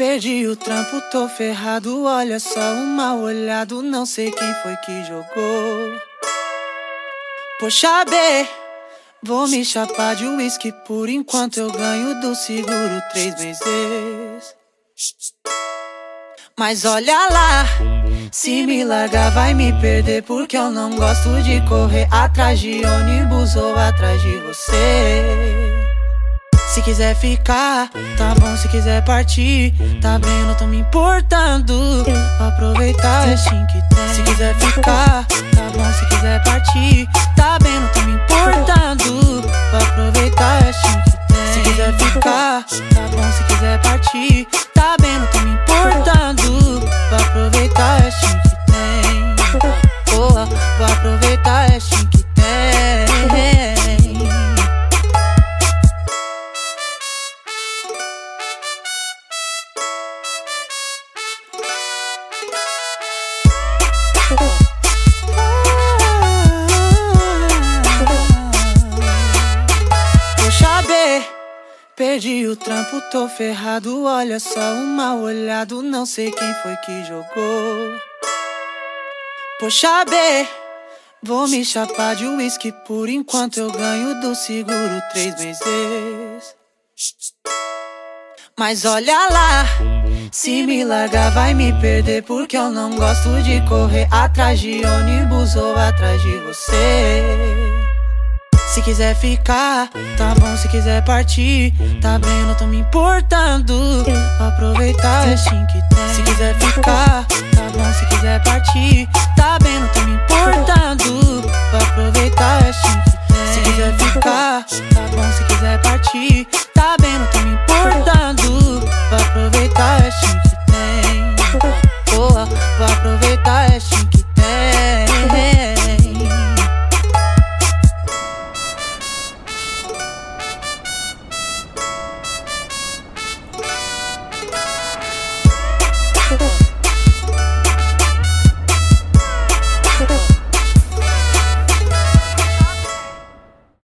Perdi o trampo, tô ferrado. Olha só o mal olhado. Não sei quem foi que jogou. Poxa, B, vou me chapar de uísque por enquanto eu ganho do seguro três meses. Mas olha lá, se me largar vai me perder porque eu não gosto de correr atrás de ônibus ou atrás de você. Se quiser ficar, tá bom. Se quiser partir, tá bem, eu não tô me importando. Vou aproveitar o assim que tem. Se quiser ficar, tá bom. Se quiser partir, tá bem, eu não tô me importando. Vou aproveitar o assim que tem. Se quiser ficar, tá bom. Se quiser partir, perdi o trampo, tô ferrado. Olha só o mal olhado, não sei quem foi que jogou. Poxa, B, vou me chapar de uísque por enquanto eu ganho do seguro três meses. Mas olha lá, se me largar vai me perder porque eu não gosto de correr atrás de ônibus ou atrás de você. Se quiser ficar, tá bom. Se quiser partir, tá bem, não tô me importando. Vou aproveitar o restinho que tem. Se quiser ficar, tá bom. Se quiser partir, tá bem, não tô me importando. Vou aproveitar o restinho que tem. Se quiser ficar, tá bom. Se quiser partir, tá bem, não tô me importando. Vou aproveitar o restinho que tem. Boa, vou aproveitar.